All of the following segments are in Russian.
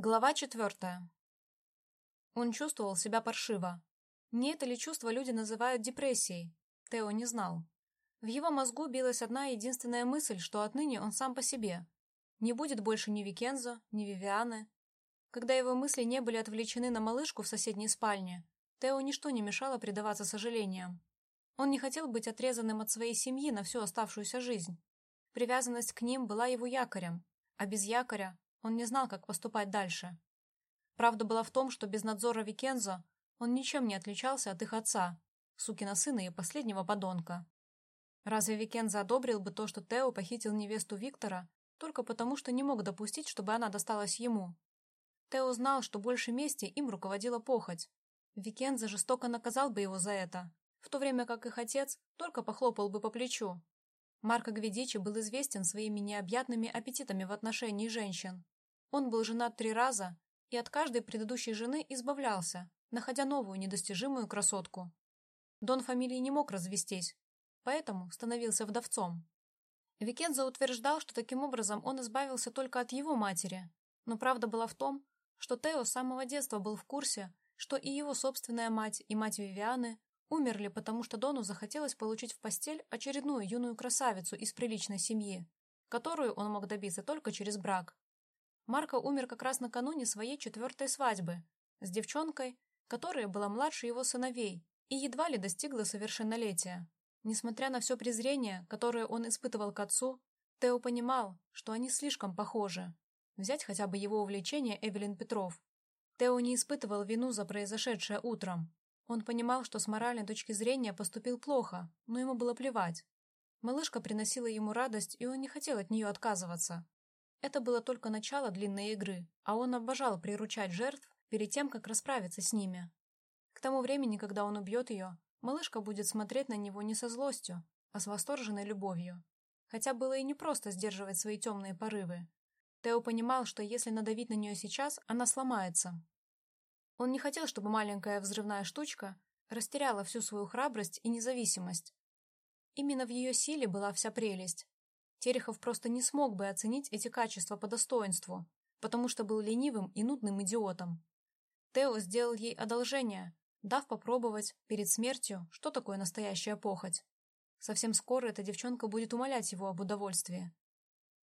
Глава четвертая. Он чувствовал себя паршиво. Не это ли чувство люди называют депрессией? Тео не знал. В его мозгу билась одна единственная мысль, что отныне он сам по себе. Не будет больше ни Викензо, ни Вивианы. Когда его мысли не были отвлечены на малышку в соседней спальне, Тео ничто не мешало предаваться сожалениям. Он не хотел быть отрезанным от своей семьи на всю оставшуюся жизнь. Привязанность к ним была его якорем, а без якоря он не знал, как поступать дальше. Правда была в том, что без надзора Виченцо он ничем не отличался от их отца, сукина сына и последнего подонка. Разве Виченцо одобрил бы то, что Тео похитил невесту Виктора, только потому, что не мог допустить, чтобы она досталась ему? Тео знал, что больше мести им руководила похоть. Виченцо жестоко наказал бы его за это, в то время как их отец только похлопал бы по плечу, Марко Гведичи был известен своими необъятными аппетитами в отношении женщин. Он был женат три раза и от каждой предыдущей жены избавлялся, находя новую недостижимую красотку. Дон фамилии не мог развестись, поэтому становился вдовцом. Викензо утверждал, что таким образом он избавился только от его матери, но правда была в том, что Тео с самого детства был в курсе, что и его собственная мать, и мать Вивианы Умерли, потому что Дону захотелось получить в постель очередную юную красавицу из приличной семьи, которую он мог добиться только через брак. Марко умер как раз накануне своей четвертой свадьбы с девчонкой, которая была младше его сыновей и едва ли достигла совершеннолетия. Несмотря на все презрение, которое он испытывал к отцу, Тео понимал, что они слишком похожи. Взять хотя бы его увлечение Эвелин Петров. Тео не испытывал вину за произошедшее утром, он понимал, что с моральной точки зрения поступил плохо, но ему было плевать. Малышка приносила ему радость, и он не хотел от нее отказываться. Это было только начало длинной игры, а он обожал приручать жертв перед тем, как расправиться с ними. К тому времени, когда он убьет ее, малышка будет смотреть на него не со злостью, а с восторженной любовью. Хотя было и непросто сдерживать свои темные порывы. Тео понимал, что если надавить на нее сейчас, она сломается, он не хотел, чтобы маленькая взрывная штучка растеряла всю свою храбрость и независимость. Именно в ее силе была вся прелесть. Терехов просто не смог бы оценить эти качества по достоинству, потому что был ленивым и нудным идиотом. Тео сделал ей одолжение, дав попробовать перед смертью, что такое настоящая похоть. Совсем скоро эта девчонка будет умолять его об удовольствии.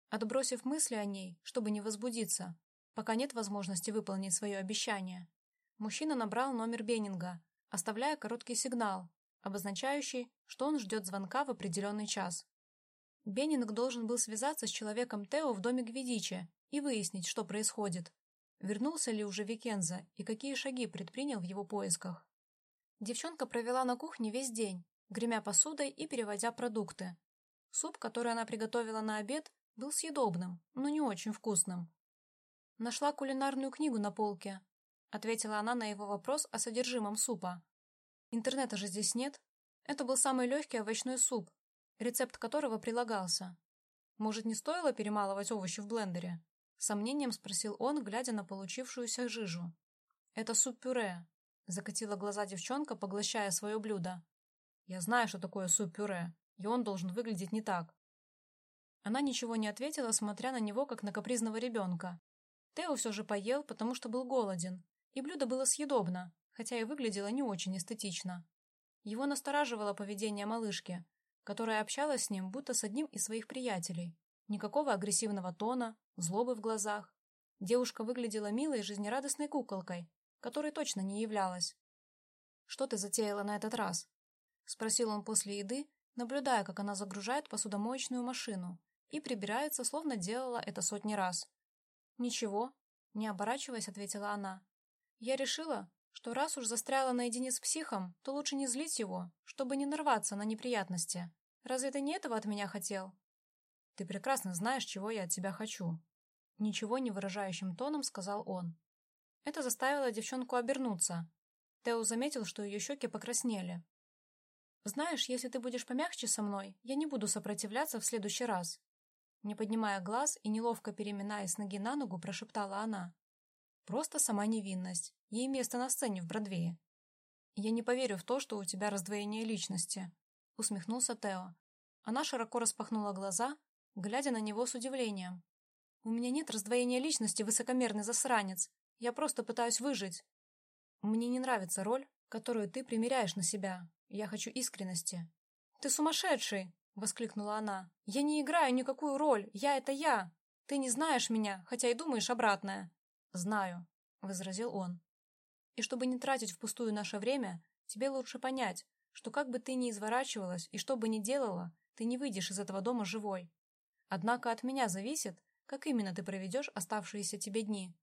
Отбросив мысли о ней, чтобы не возбудиться, пока нет возможности выполнить свое обещание, Мужчина набрал номер Беннинга, оставляя короткий сигнал, обозначающий, что он ждет звонка в определенный час. Беннинг должен был связаться с человеком Тео в доме Гвидичи и выяснить, что происходит. Вернулся ли уже Викенза и какие шаги предпринял в его поисках. Девчонка провела на кухне весь день, гремя посудой и переводя продукты. Суп, который она приготовила на обед, был съедобным, но не очень вкусным. Нашла кулинарную книгу на полке, ответила она на его вопрос о содержимом супа. Интернета же здесь нет. Это был самый легкий овощной суп, рецепт которого прилагался. Может, не стоило перемалывать овощи в блендере? сомнением спросил он, глядя на получившуюся жижу. Это суп-пюре, закатила глаза девчонка, поглощая свое блюдо. Я знаю, что такое суп-пюре, и он должен выглядеть не так. Она ничего не ответила, смотря на него, как на капризного ребенка. Тео все же поел, потому что был голоден, и блюдо было съедобно, хотя и выглядело не очень эстетично. Его настораживало поведение малышки, которая общалась с ним будто с одним из своих приятелей. Никакого агрессивного тона, злобы в глазах. Девушка выглядела милой и жизнерадостной куколкой, которой точно не являлась. «Что ты затеяла на этот раз?» — спросил он после еды, наблюдая, как она загружает посудомоечную машину и прибирается, словно делала это сотни раз. «Ничего», — не оборачиваясь, ответила она. Я решила, что раз уж застряла наедине с психом, то лучше не злить его, чтобы не нарваться на неприятности. Разве ты не этого от меня хотел? Ты прекрасно знаешь, чего я от тебя хочу. Ничего не выражающим тоном сказал он. Это заставило девчонку обернуться. Тео заметил, что ее щеки покраснели. «Знаешь, если ты будешь помягче со мной, я не буду сопротивляться в следующий раз». Не поднимая глаз и неловко переминаясь с ноги на ногу, прошептала она. Просто сама невинность. Ей место на сцене в Бродвее. Я не поверю в то, что у тебя раздвоение личности, усмехнулся Тео. Она широко распахнула глаза, глядя на него с удивлением. У меня нет раздвоения личности, высокомерный засранец. Я просто пытаюсь выжить. Мне не нравится роль, которую ты примеряешь на себя. Я хочу искренности. Ты сумасшедший! — воскликнула она. «Я не играю никакую роль. Я — это я. Ты не знаешь меня, хотя и думаешь обратное». «Знаю», — возразил он. «И чтобы не тратить впустую наше время, тебе лучше понять, что как бы ты ни изворачивалась и что бы ни делала, ты не выйдешь из этого дома живой. Однако от меня зависит, как именно ты проведешь оставшиеся тебе дни.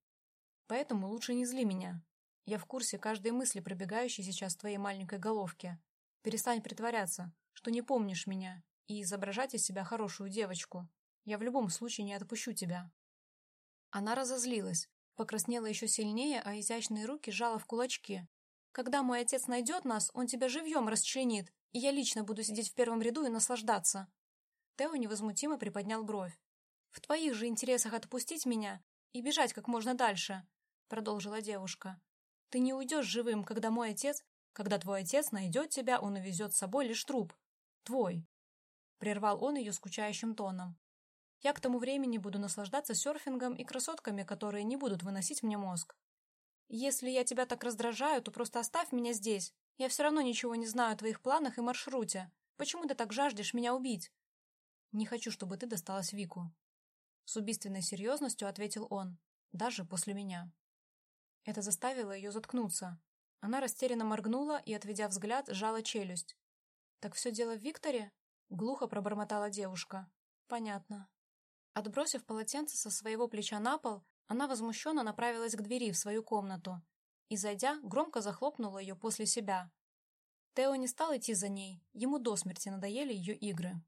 Поэтому лучше не зли меня. Я в курсе каждой мысли, пробегающей сейчас в твоей маленькой головке. Перестань притворяться, что не помнишь меня, и изображать из себя хорошую девочку. Я в любом случае не отпущу тебя». Она разозлилась, покраснела еще сильнее, а изящные руки сжала в кулачки. «Когда мой отец найдет нас, он тебя живьем расчленит, и я лично буду сидеть в первом ряду и наслаждаться». Тео невозмутимо приподнял бровь. «В твоих же интересах отпустить меня и бежать как можно дальше», продолжила девушка. «Ты не уйдешь живым, когда мой отец... Когда твой отец найдет тебя, он увезет с собой лишь труп. Твой. Прервал он ее скучающим тоном. Я к тому времени буду наслаждаться серфингом и красотками, которые не будут выносить мне мозг. Если я тебя так раздражаю, то просто оставь меня здесь. Я все равно ничего не знаю о твоих планах и маршруте. Почему ты так жаждешь меня убить? Не хочу, чтобы ты досталась Вику. С убийственной серьезностью ответил он, даже после меня. Это заставило ее заткнуться. Она растерянно моргнула и, отведя взгляд, сжала челюсть. «Так все дело в Викторе?» Глухо пробормотала девушка. Понятно. Отбросив полотенце со своего плеча на пол, она возмущенно направилась к двери в свою комнату и, зайдя, громко захлопнула ее после себя. Тео не стал идти за ней, ему до смерти надоели ее игры.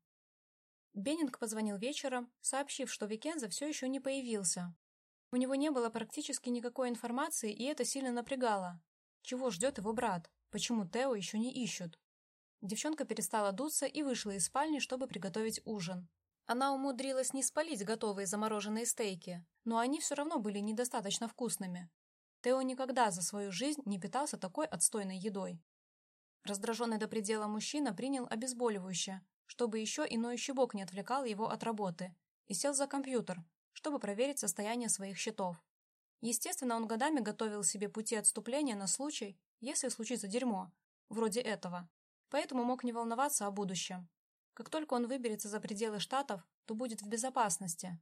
Беннинг позвонил вечером, сообщив, что Викенза все еще не появился. У него не было практически никакой информации, и это сильно напрягало. Чего ждет его брат? Почему Тео еще не ищут? Девчонка перестала дуться и вышла из спальни, чтобы приготовить ужин. Она умудрилась не спалить готовые замороженные стейки, но они все равно были недостаточно вкусными. Тео никогда за свою жизнь не питался такой отстойной едой. Раздраженный до предела мужчина принял обезболивающее, чтобы еще и ноющий бок не отвлекал его от работы, и сел за компьютер, чтобы проверить состояние своих счетов. Естественно, он годами готовил себе пути отступления на случай, если случится дерьмо, вроде этого поэтому мог не волноваться о будущем. Как только он выберется за пределы Штатов, то будет в безопасности.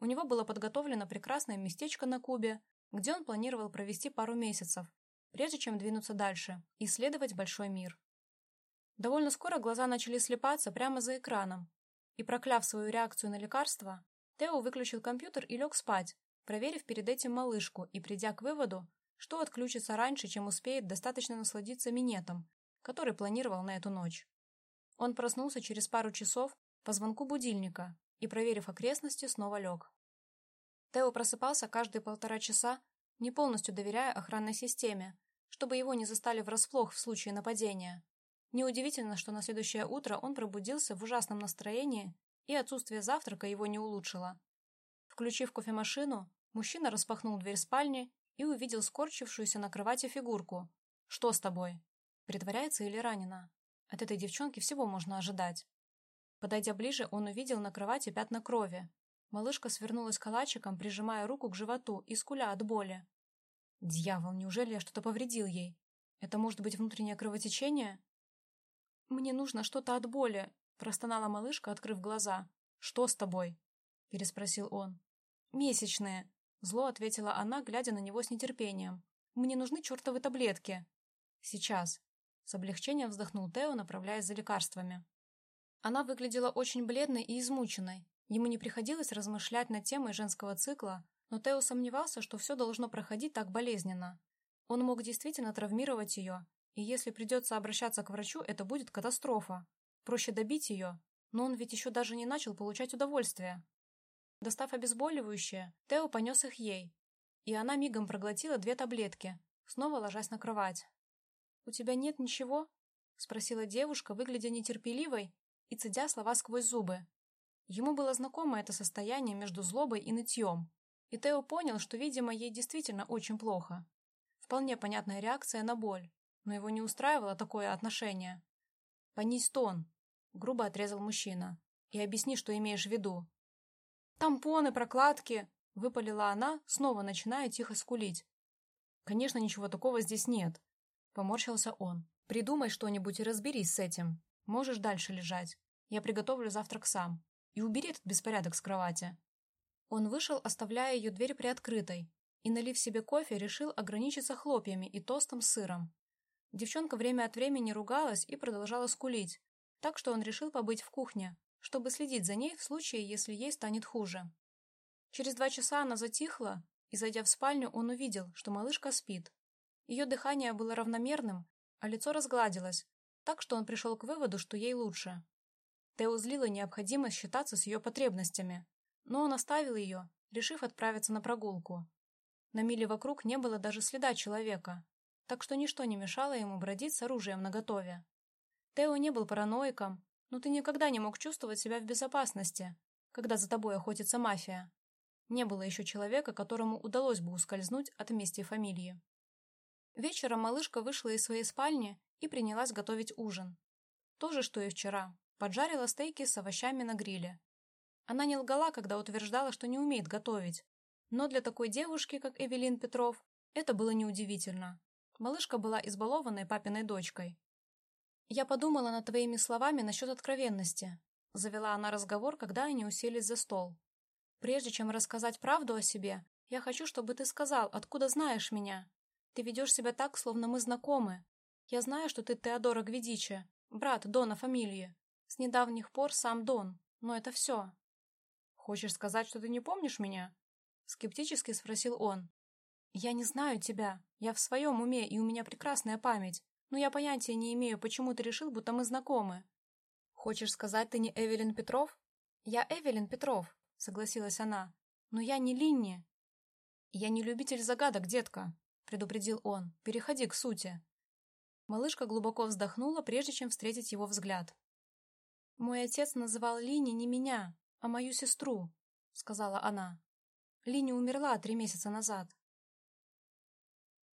У него было подготовлено прекрасное местечко на Кубе, где он планировал провести пару месяцев, прежде чем двинуться дальше, исследовать большой мир. Довольно скоро глаза начали слепаться прямо за экраном, и, прокляв свою реакцию на лекарство, Тео выключил компьютер и лег спать, проверив перед этим малышку и придя к выводу, что отключится раньше, чем успеет достаточно насладиться минетом, который планировал на эту ночь. Он проснулся через пару часов по звонку будильника и, проверив окрестности, снова лег. Тео просыпался каждые полтора часа, не полностью доверяя охранной системе, чтобы его не застали врасплох в случае нападения. Неудивительно, что на следующее утро он пробудился в ужасном настроении, и отсутствие завтрака его не улучшило. Включив кофемашину, мужчина распахнул дверь спальни и увидел скорчившуюся на кровати фигурку. «Что с тобой?» Притворяется или ранена? От этой девчонки всего можно ожидать. Подойдя ближе, он увидел на кровати пятна крови. Малышка свернулась калачиком, прижимая руку к животу и скуля от боли. Дьявол, неужели я что-то повредил ей? Это может быть внутреннее кровотечение? Мне нужно что-то от боли, простонала малышка, открыв глаза. Что с тобой? переспросил он. Месячные, зло ответила она, глядя на него с нетерпением. Мне нужны чертовы таблетки. Сейчас. С облегчением вздохнул Тео, направляясь за лекарствами. Она выглядела очень бледной и измученной. Ему не приходилось размышлять над темой женского цикла, но Тео сомневался, что все должно проходить так болезненно. Он мог действительно травмировать ее, и если придется обращаться к врачу, это будет катастрофа. Проще добить ее, но он ведь еще даже не начал получать удовольствие. Достав обезболивающее, Тео понес их ей, и она мигом проглотила две таблетки, снова ложась на кровать. «У тебя нет ничего?» — спросила девушка, выглядя нетерпеливой и цедя слова сквозь зубы. Ему было знакомо это состояние между злобой и нытьем, и Тео понял, что, видимо, ей действительно очень плохо. Вполне понятная реакция на боль, но его не устраивало такое отношение. «Понизь тон», — грубо отрезал мужчина, — «и объясни, что имеешь в виду». «Тампоны, прокладки!» — выпалила она, снова начиная тихо скулить. «Конечно, ничего такого здесь нет», — поморщился он. «Придумай что-нибудь и разберись с этим. Можешь дальше лежать. Я приготовлю завтрак сам. И убери этот беспорядок с кровати». Он вышел, оставляя ее дверь приоткрытой, и, налив себе кофе, решил ограничиться хлопьями и тостом с сыром. Девчонка время от времени ругалась и продолжала скулить, так что он решил побыть в кухне, чтобы следить за ней в случае, если ей станет хуже. Через два часа она затихла, и, зайдя в спальню, он увидел, что малышка спит. Ее дыхание было равномерным, а лицо разгладилось, так что он пришел к выводу, что ей лучше. Тео злила необходимость считаться с ее потребностями, но он оставил ее, решив отправиться на прогулку. На миле вокруг не было даже следа человека, так что ничто не мешало ему бродить с оружием наготове. Тео не был параноиком, но ты никогда не мог чувствовать себя в безопасности, когда за тобой охотится мафия. Не было еще человека, которому удалось бы ускользнуть от мести фамилии. Вечером малышка вышла из своей спальни и принялась готовить ужин. То же, что и вчера. Поджарила стейки с овощами на гриле. Она не лгала, когда утверждала, что не умеет готовить. Но для такой девушки, как Эвелин Петров, это было неудивительно. Малышка была избалованной папиной дочкой. «Я подумала над твоими словами насчет откровенности», — завела она разговор, когда они уселись за стол. «Прежде чем рассказать правду о себе, я хочу, чтобы ты сказал, откуда знаешь меня. Ты ведешь себя так, словно мы знакомы. Я знаю, что ты Теодора Гвидичи, брат Дона фамилии. С недавних пор сам Дон, но это все». «Хочешь сказать, что ты не помнишь меня?» Скептически спросил он. «Я не знаю тебя. Я в своем уме, и у меня прекрасная память. Но я понятия не имею, почему ты решил, будто мы знакомы». «Хочешь сказать, ты не Эвелин Петров?» «Я Эвелин Петров», — согласилась она. «Но я не Линни». «Я не любитель загадок, детка», — предупредил он. «Переходи к сути». Малышка глубоко вздохнула, прежде чем встретить его взгляд. «Мой отец называл Линни не меня, а мою сестру», — сказала она. Лини умерла три месяца назад.